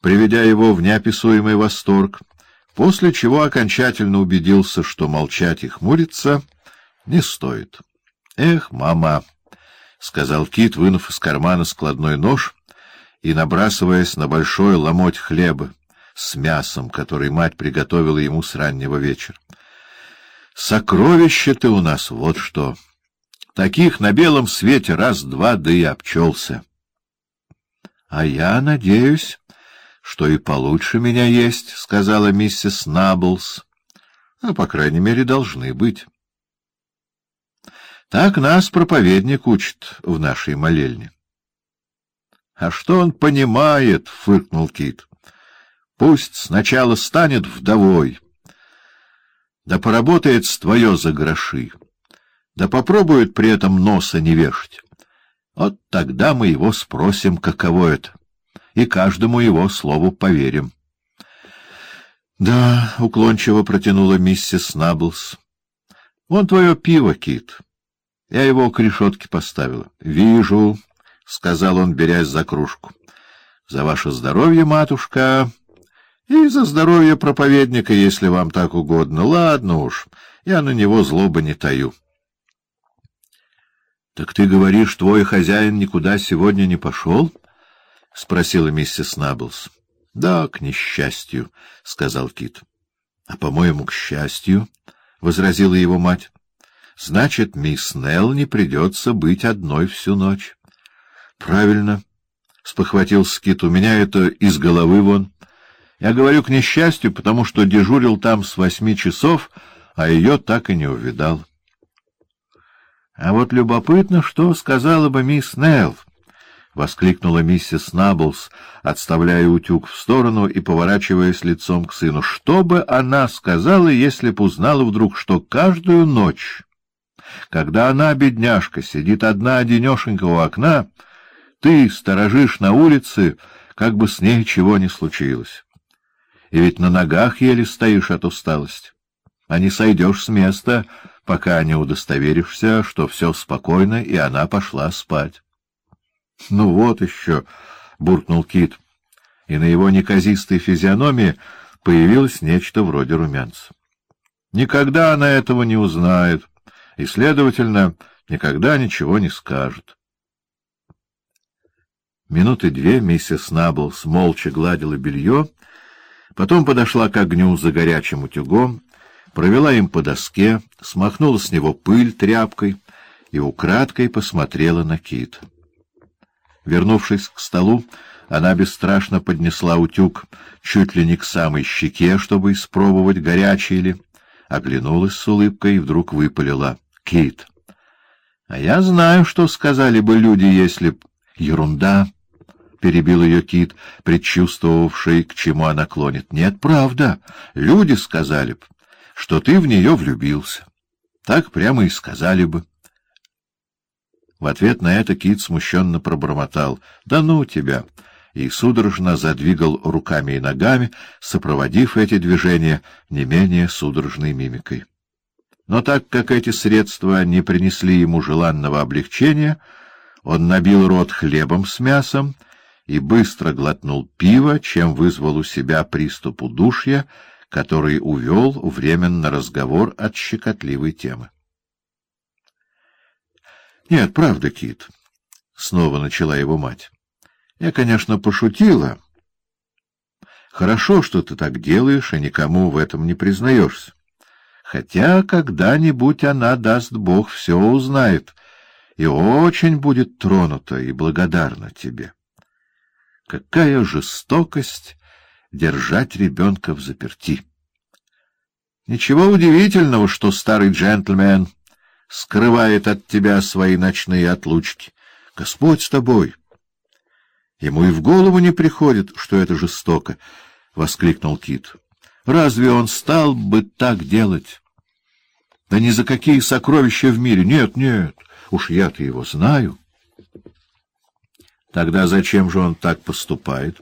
приведя его в неописуемый восторг, после чего окончательно убедился, что молчать и хмуриться не стоит. — Эх, мама! — сказал Кит, вынув из кармана складной нож и набрасываясь на большой ломоть хлеба с мясом, который мать приготовила ему с раннего вечера. — Сокровище ты у нас, вот что! Таких на белом свете раз-два, да и обчелся. — А я надеюсь, что и получше меня есть, — сказала миссис Наблс. — А, по крайней мере, должны быть. Так нас проповедник учит в нашей молельне. — А что он понимает? — фыркнул Кит. — Пусть сначала станет вдовой, да поработает с твое за гроши, да попробует при этом носа не вешать. Вот тогда мы его спросим, каково это, и каждому его слову поверим. — Да, — уклончиво протянула миссис Наблс. — Вон твое пиво, Кит. — я его к решетке поставила. — Вижу, — сказал он, берясь за кружку. — За ваше здоровье, матушка, и за здоровье проповедника, если вам так угодно. Ладно уж, я на него злобы не таю. — Так ты говоришь, твой хозяин никуда сегодня не пошел? — спросила миссис Наблс. — Да, к несчастью, — сказал Кит. — А, по-моему, к счастью, — возразила его мать. Значит, мисс Нелл не придется быть одной всю ночь. — Правильно, — спохватился Кит, — у меня это из головы вон. Я говорю к несчастью, потому что дежурил там с восьми часов, а ее так и не увидал. — А вот любопытно, что сказала бы мисс Нелл, — воскликнула миссис Наблс, отставляя утюг в сторону и поворачиваясь лицом к сыну. — Что бы она сказала, если б узнала вдруг, что каждую ночь когда она, бедняжка, сидит одна-одинешенька у окна, ты сторожишь на улице, как бы с ней чего не случилось. И ведь на ногах еле стоишь от усталости, а не сойдешь с места, пока не удостоверишься, что все спокойно, и она пошла спать. — Ну вот еще, — буркнул Кит, и на его неказистой физиономии появилось нечто вроде румянца. — Никогда она этого не узнает. — и, следовательно, никогда ничего не скажет. Минуты две миссис Наблс молча гладила белье, потом подошла к огню за горячим утюгом, провела им по доске, смахнула с него пыль тряпкой и украдкой посмотрела на кит. Вернувшись к столу, она бесстрашно поднесла утюг чуть ли не к самой щеке, чтобы испробовать, горячий ли, оглянулась с улыбкой и вдруг выпалила — Кит. — А я знаю, что сказали бы люди, если б... — Ерунда, — перебил ее Кит, предчувствовавший, к чему она клонит. — Нет, правда. Люди сказали б, что ты в нее влюбился. Так прямо и сказали бы. В ответ на это Кит смущенно пробормотал. — Да ну тебя! и судорожно задвигал руками и ногами, сопроводив эти движения не менее судорожной мимикой. Но так как эти средства не принесли ему желанного облегчения, он набил рот хлебом с мясом и быстро глотнул пиво, чем вызвал у себя приступ удушья, который увел временно разговор от щекотливой темы. — Нет, правда, Кит, — снова начала его мать. — Я, конечно, пошутила. Хорошо, что ты так делаешь, и никому в этом не признаешься. Хотя когда-нибудь она, даст Бог, все узнает и очень будет тронута и благодарна тебе. Какая жестокость держать ребенка в заперти! Ничего удивительного, что старый джентльмен скрывает от тебя свои ночные отлучки. Господь с тобой! Ему и в голову не приходит, что это жестоко, — воскликнул Кит. Разве он стал бы так делать? Да ни за какие сокровища в мире. Нет, нет, уж я-то его знаю. Тогда зачем же он так поступает?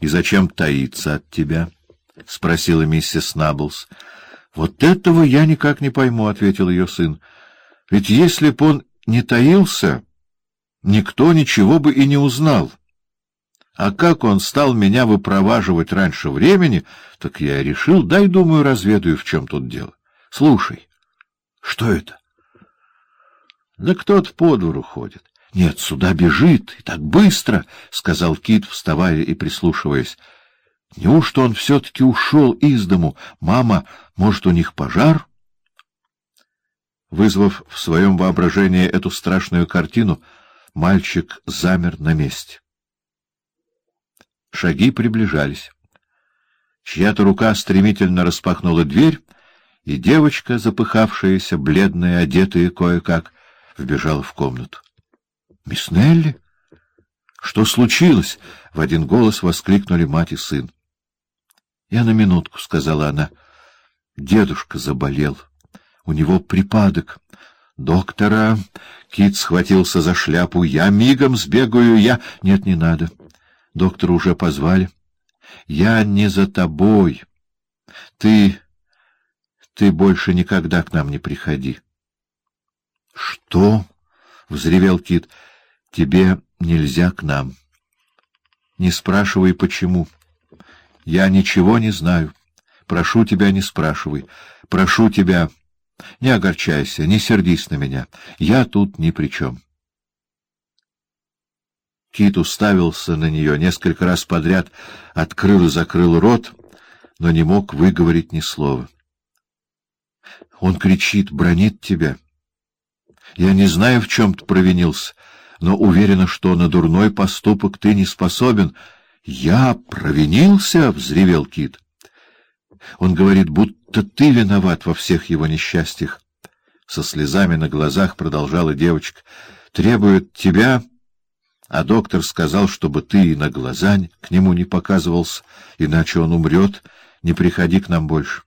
И зачем таится от тебя? — спросила миссис Наблс. — Вот этого я никак не пойму, — ответил ее сын. — Ведь если б он не таился, никто ничего бы и не узнал. А как он стал меня выпроваживать раньше времени, так я решил, дай, думаю, разведаю, в чем тут дело. Слушай, что это? Да кто-то по двору ходит. Нет, сюда бежит, и так быстро, — сказал Кит, вставая и прислушиваясь. Неужто он все-таки ушел из дому? Мама, может, у них пожар? Вызвав в своем воображении эту страшную картину, мальчик замер на месте. Шаги приближались. Чья-то рука стремительно распахнула дверь, и девочка, запыхавшаяся, бледная, одетая кое-как, вбежала в комнату. — Мисс Нелли? Что случилось? — в один голос воскликнули мать и сын. — Я на минутку, — сказала она. — Дедушка заболел. У него припадок. Доктора... Кит схватился за шляпу. Я мигом сбегаю, я... Нет, не надо. Доктора уже позвали. Я не за тобой. Ты... Ты больше никогда к нам не приходи. — Что? — взревел Кит. — Тебе нельзя к нам. Не спрашивай, почему. Я ничего не знаю. Прошу тебя, не спрашивай. Прошу тебя, не огорчайся, не сердись на меня. Я тут ни при чем. Кит уставился на нее несколько раз подряд, открыл и закрыл рот, но не мог выговорить ни слова. Он кричит, бронит тебя. Я не знаю, в чем ты провинился, но уверена, что на дурной поступок ты не способен —— Я провинился? — взревел Кит. Он говорит, будто ты виноват во всех его несчастьях. Со слезами на глазах продолжала девочка. — Требует тебя... А доктор сказал, чтобы ты и на глаза к нему не показывался, иначе он умрет. Не приходи к нам больше.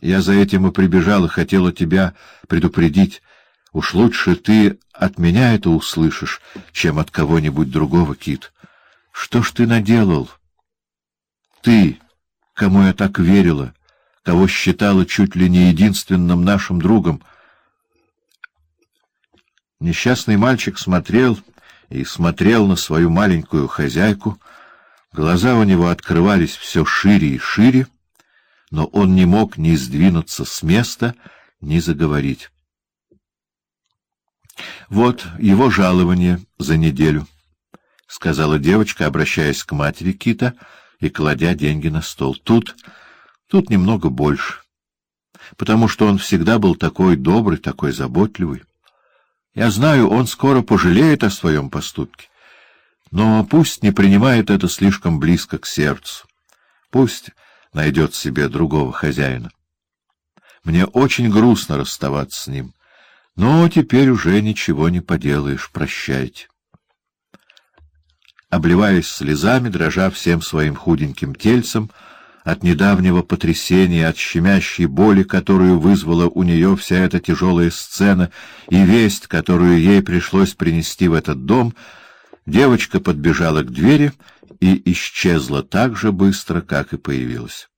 Я за этим и прибежал, и хотела тебя предупредить. Уж лучше ты от меня это услышишь, чем от кого-нибудь другого, Кит. Что ж ты наделал? Ты, кому я так верила, кого считала чуть ли не единственным нашим другом. Несчастный мальчик смотрел и смотрел на свою маленькую хозяйку. Глаза у него открывались все шире и шире, но он не мог ни сдвинуться с места, ни заговорить. Вот его жалование за неделю —— сказала девочка, обращаясь к матери Кита и кладя деньги на стол. — Тут... тут немного больше, потому что он всегда был такой добрый, такой заботливый. Я знаю, он скоро пожалеет о своем поступке, но пусть не принимает это слишком близко к сердцу. Пусть найдет себе другого хозяина. Мне очень грустно расставаться с ним, но теперь уже ничего не поделаешь. Прощайте обливаясь слезами, дрожа всем своим худеньким тельцем, от недавнего потрясения, от щемящей боли, которую вызвала у нее вся эта тяжелая сцена, и весть, которую ей пришлось принести в этот дом, девочка подбежала к двери и исчезла так же быстро, как и появилась.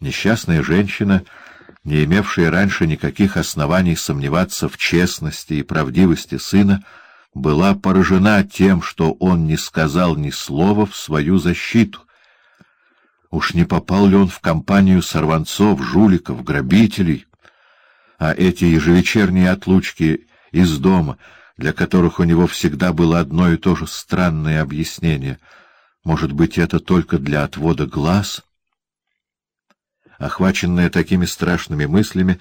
Несчастная женщина, не имевшая раньше никаких оснований сомневаться в честности и правдивости сына, была поражена тем, что он не сказал ни слова в свою защиту. Уж не попал ли он в компанию сорванцов, жуликов, грабителей? А эти ежевечерние отлучки из дома, для которых у него всегда было одно и то же странное объяснение, может быть, это только для отвода глаз? Охваченная такими страшными мыслями,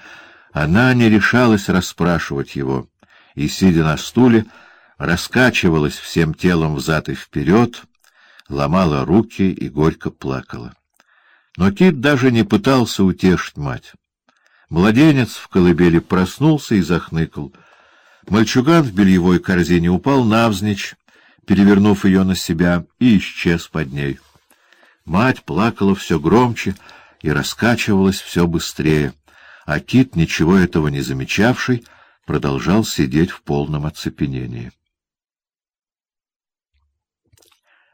она не решалась расспрашивать его, и, сидя на стуле, раскачивалась всем телом взад и вперед, ломала руки и горько плакала. Но Кит даже не пытался утешить мать. Младенец в колыбели проснулся и захныкал. Мальчуган в бельевой корзине упал навзничь, перевернув ее на себя, и исчез под ней. Мать плакала все громче и раскачивалась все быстрее, а Кит, ничего этого не замечавший, продолжал сидеть в полном оцепенении.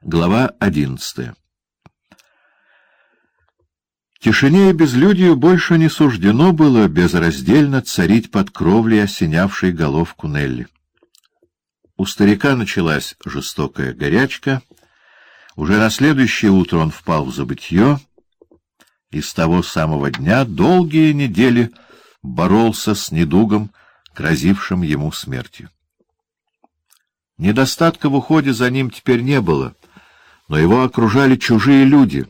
Глава одиннадцатая Тишине и безлюдию больше не суждено было безраздельно царить под кровлей, осенявшей головку Нелли. у старика началась жестокая горячка. Уже на следующее утро он впал в забытье, и с того самого дня долгие недели боролся с недугом, грозившим ему смертью. Недостатка в уходе за ним теперь не было, но его окружали чужие люди,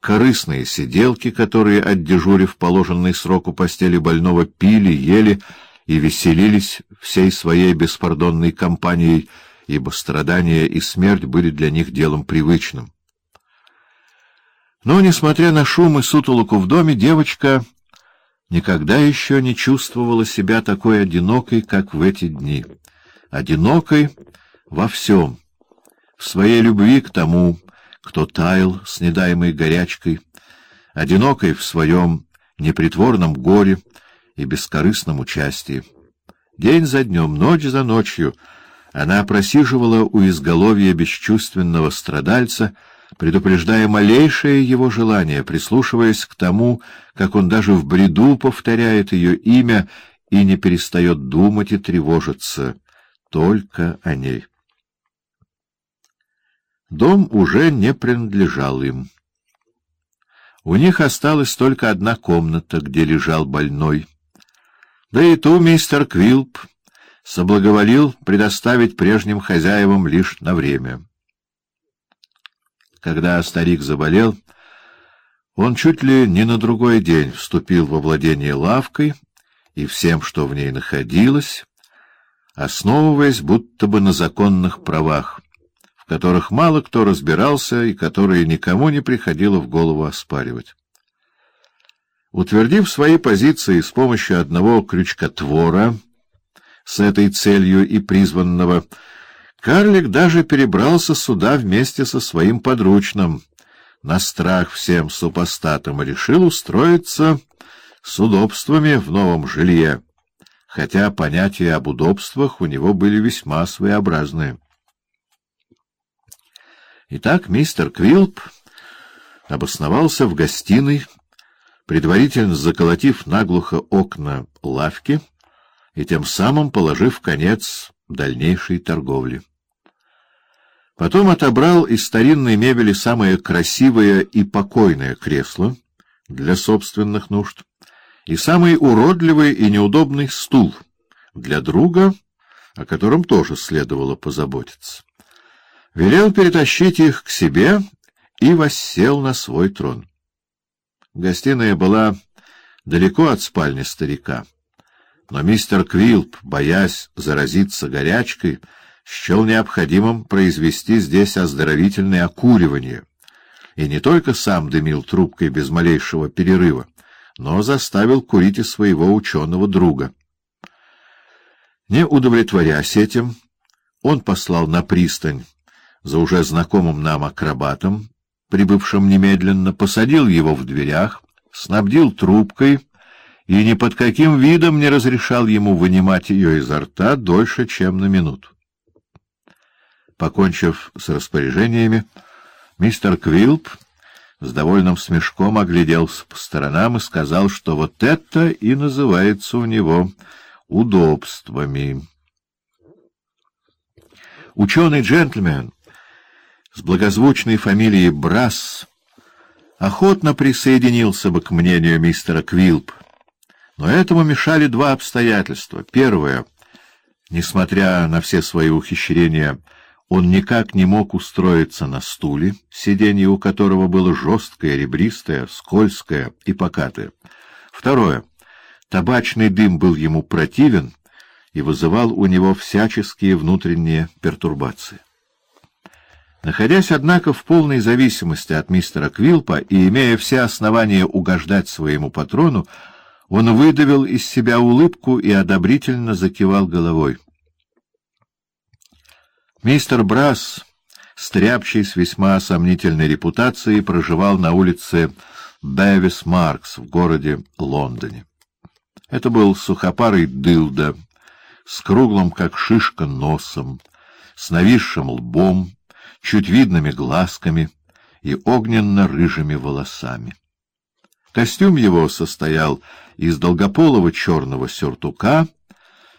корыстные сиделки, которые, отдежурив положенный срок у постели больного, пили, ели и веселились всей своей беспардонной компанией, ибо страдания и смерть были для них делом привычным. Но, несмотря на шум и сутолоку в доме, девочка никогда еще не чувствовала себя такой одинокой, как в эти дни. Одинокой во всем, в своей любви к тому, кто таял с недаемой горячкой, одинокой в своем непритворном горе и бескорыстном участии. День за днем, ночь за ночью она просиживала у изголовья бесчувственного страдальца, предупреждая малейшее его желание, прислушиваясь к тому, как он даже в бреду повторяет ее имя и не перестает думать и тревожиться только о ней. Дом уже не принадлежал им. У них осталась только одна комната, где лежал больной. Да и ту мистер Квилп соблаговолил предоставить прежним хозяевам лишь на время. Когда старик заболел, он чуть ли не на другой день вступил во владение лавкой и всем, что в ней находилось, основываясь будто бы на законных правах, которых мало кто разбирался и которые никому не приходило в голову оспаривать. Утвердив свои позиции с помощью одного крючкотвора, с этой целью и призванного, карлик даже перебрался сюда вместе со своим подручным, на страх всем супостатам, решил устроиться с удобствами в новом жилье, хотя понятия об удобствах у него были весьма своеобразные. Итак, мистер Квилп обосновался в гостиной, предварительно заколотив наглухо окна лавки и тем самым положив конец дальнейшей торговли. Потом отобрал из старинной мебели самое красивое и покойное кресло для собственных нужд и самый уродливый и неудобный стул для друга, о котором тоже следовало позаботиться. Велел перетащить их к себе и воссел на свой трон. Гостиная была далеко от спальни старика, но мистер Квилп, боясь заразиться горячкой, счел необходимым произвести здесь оздоровительное окуривание, и не только сам дымил трубкой без малейшего перерыва, но заставил курить и своего ученого друга. Не удовлетворясь этим, он послал на пристань за уже знакомым нам акробатом, прибывшим немедленно, посадил его в дверях, снабдил трубкой и ни под каким видом не разрешал ему вынимать ее изо рта дольше, чем на минуту. Покончив с распоряжениями, мистер Квилп с довольным смешком огляделся по сторонам и сказал, что вот это и называется у него удобствами. Ученый-джентльмен с благозвучной фамилией Брас охотно присоединился бы к мнению мистера Квилп, но этому мешали два обстоятельства. Первое — несмотря на все свои ухищрения — он никак не мог устроиться на стуле, сиденье у которого было жесткое, ребристое, скользкое и покатое. Второе. Табачный дым был ему противен и вызывал у него всяческие внутренние пертурбации. Находясь, однако, в полной зависимости от мистера Квилпа и имея все основания угождать своему патрону, он выдавил из себя улыбку и одобрительно закивал головой. Мистер Брас, стряпчий с весьма сомнительной репутацией, проживал на улице Бэвис Маркс в городе Лондоне. Это был сухопарый дылда, с круглым, как шишка, носом, с нависшим лбом, чуть видными глазками и огненно-рыжими волосами. Костюм его состоял из долгополого черного сюртука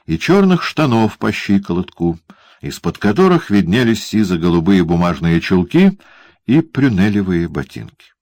и черных штанов по щиколотку, из-под которых виднелись сизо-голубые бумажные чулки и прюнелевые ботинки.